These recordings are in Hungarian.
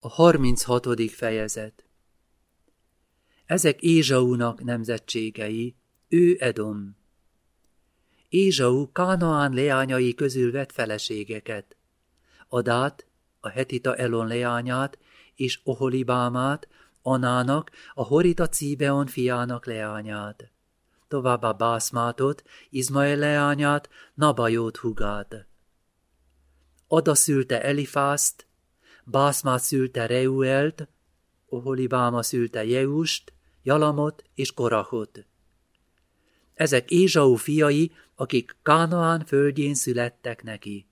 A 36. fejezet Ezek Ézsaúnak nemzetségei, ő Edom. Ézsau Kánaán leányai közül vett feleségeket. Adát, a hetita Elon leányát, és Oholibámát, Anának, a Horita Cíbeon fiának leányát. Továbbá Bászmátot, Izmael leányát, Nabajót hugát. Ada szülte Elifászt, Bászmát szülte Reuelt, Oholibáma szülte Jeust, Jalamot és Korahot. Ezek Ézsau fiai, akik Kánaán földjén születtek neki.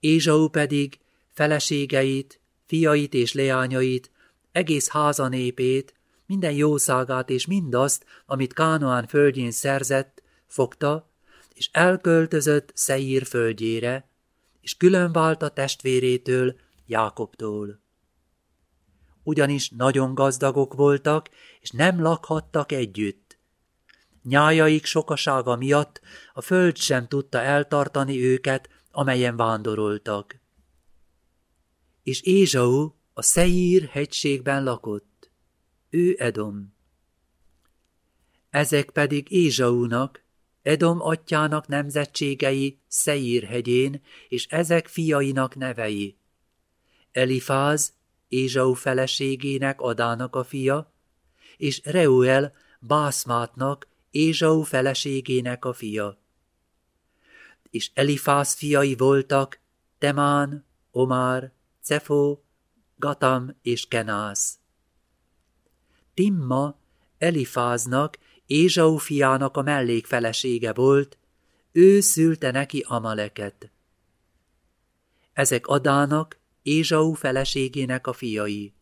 Ézsau pedig feleségeit, fiait és leányait, egész házanépét, minden jószágát és mindazt, amit Kánoán földjén szerzett, fogta, és elköltözött Szeír földjére, és különvált a testvérétől, Jákobtól. Ugyanis nagyon gazdagok voltak, és nem lakhattak együtt. Nyájaik sokasága miatt a föld sem tudta eltartani őket, amelyen vándoroltak. És Ézsau a Szeír hegységben lakott. Ő Edom. Ezek pedig Ézsaunak, Edom atyának nemzetségei Szeír hegyén, és ezek fiainak nevei. Elifáz, Ézsau feleségének Adának a fia, és Reuel Bászmátnak, Ézsau feleségének a fia. És Elifáz fiai voltak Temán, Omár, Cefó, Gatam és Kenász. Timma Elifáznak Ézsau fiának a mellékfelesége volt, ő szülte neki Amaleket. Ezek Adának, Ézsau feleségének a fiai.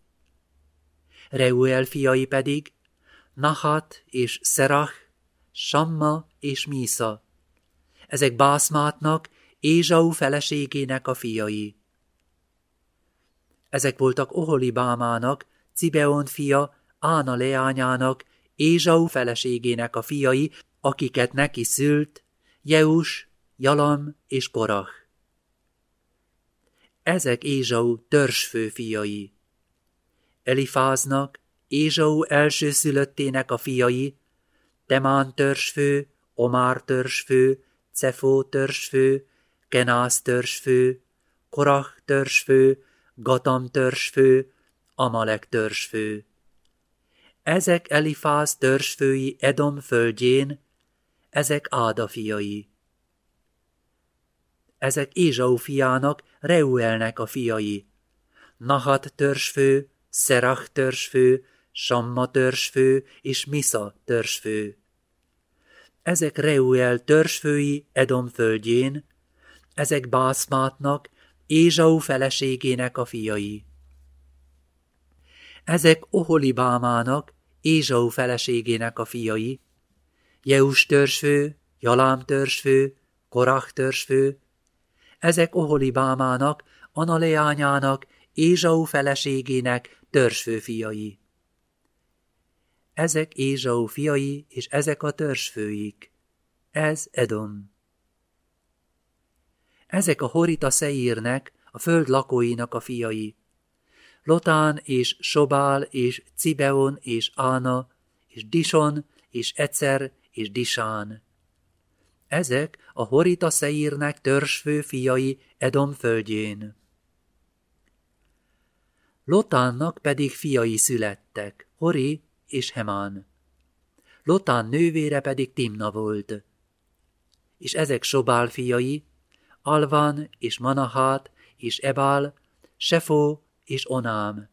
Reuel fiai pedig Nahat és Szerach, Samma és Mísa. Ezek Bászmátnak, Ézsau feleségének a fiai. Ezek voltak Oholibámának, Cibeon fia, Ána leányának, Ézsau feleségének a fiai, akiket neki szült, Jeus, Jalam és Korach. Ezek Ézsau törzsfő fiai. Elifáznak, Ézsau elsőszülöttének a fiai, Temán törzsfő, Omár törzsfő, Cefó törzsfő, Kenász törzsfő, Korach törzsfő, Gatam törzsfő, Amalek törzsfő. Ezek Elifáz törzsfői Edom földjén, ezek Áda fiai. Ezek Ézsau fiának, Reuelnek a fiai. Nahat törzsfő, Szerach törzsfő, Samma törzsfő és Misza törzsfő. Ezek Reuel törzsfői Edom földjén, ezek Bászmátnak, Ézsau feleségének a fiai. Ezek Oholibámának, Ézsau feleségének a fiai, Jeus törzsfő, Jalám törzsfő, Korach törzsfő, ezek Oholibámának, Analeányának, Ézsau feleségének törzsfő fiai. Ezek Ézsau fiai, és ezek a törzsfőik. Ez Edom. Ezek a Horita Szeírnek, a föld lakóinak a fiai. Lotán és Sobál és Cibeon és Ána és Dison és Ecer és Disán. Ezek a Horita Szeírnek törzsfő fiai Edom földjén. Lotánnak pedig fiai születtek, Hori és Hemán. Lotán nővére pedig Timna volt. És ezek Sobál fiai, Alvan és Manahát és Ebál, Sefó és Onám.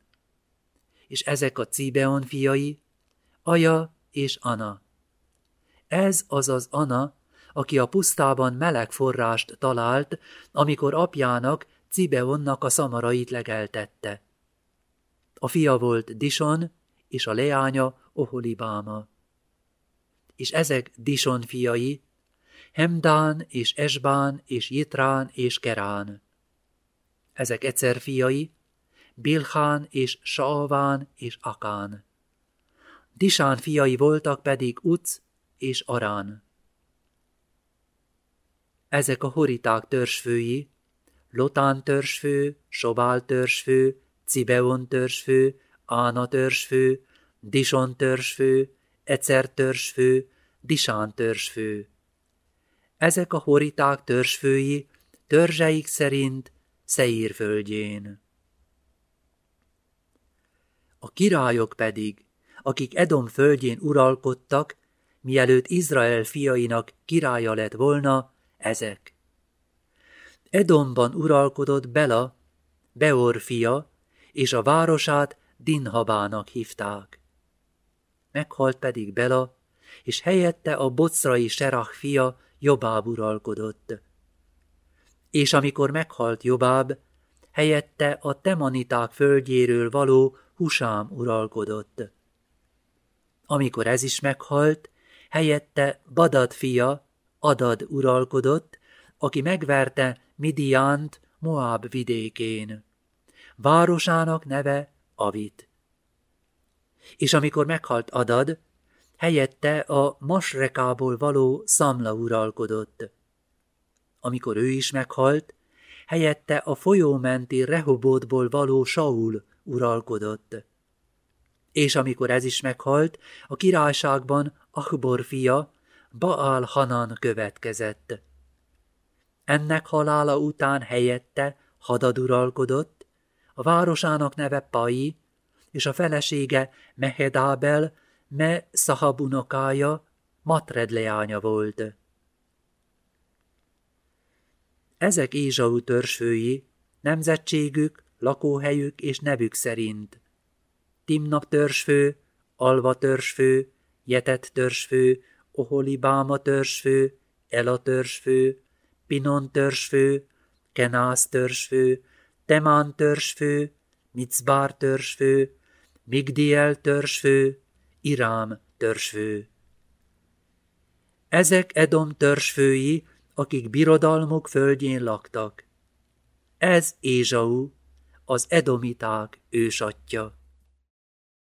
És ezek a Cibeon fiai, Aja és Ana. Ez az az Ana, aki a pusztában meleg forrást talált, amikor apjának, Cibeonnak a szamarait legeltette. A fia volt Dison, és a leánya Oholibáma. És ezek Dison fiai, Hemdán és Esbán és Jitrán és Kerán. Ezek egyszer fiai, Bilhán és Saaván és Akán. Disán fiai voltak pedig Uc és Arán. Ezek a horiták törzsfői, Lotán törzsfő, Sobál törzsfő, Cibeon törzsfő, Ána törzsfő, Dison törzsfő, Ecer törzsfő, Disán törzsfő. Ezek a horiták törzsfői törzseik szerint Szeír földjén. A királyok pedig, akik Edom földjén uralkodtak, mielőtt Izrael fiainak királya lett volna, ezek. Edomban uralkodott Bela, Beor fia, és a városát Dinhabának hívták. Meghalt pedig Bela, és helyette a bocrai Serach fia Jobáb uralkodott. És amikor meghalt Jobáb, helyette a temaniták földjéről való Husám uralkodott. Amikor ez is meghalt, helyette Badad fia, Adad uralkodott, aki megverte Midiánt Moab vidékén. Városának neve Avit. És amikor meghalt Adad, helyette a Masrekából való Szamla uralkodott. Amikor ő is meghalt, helyette a folyómenti Rehobótból való Saul uralkodott. És amikor ez is meghalt, a királyságban Achbor fia, Baal Hanan következett. Ennek halála után helyette Hadad uralkodott, a városának neve Pai, és a felesége Mehedábel, me Szahabunokája, Matred leánya volt. Ezek Ézsau törzsfői, nemzetségük, lakóhelyük és nevük szerint. Timnap törzsfő, Alva törzsfő, Jetet törzsfő, Oholibáma törzsfő, Ela törzsfő, Pinon törzsfő, Kenász törzsfő, Temán törzsfő, Micbár törzsfő, Migdiel törzsfő, Irám törzsfő. Ezek Edom törzsfői, akik birodalmuk földjén laktak. Ez Ézsau, az edomiták ősatja.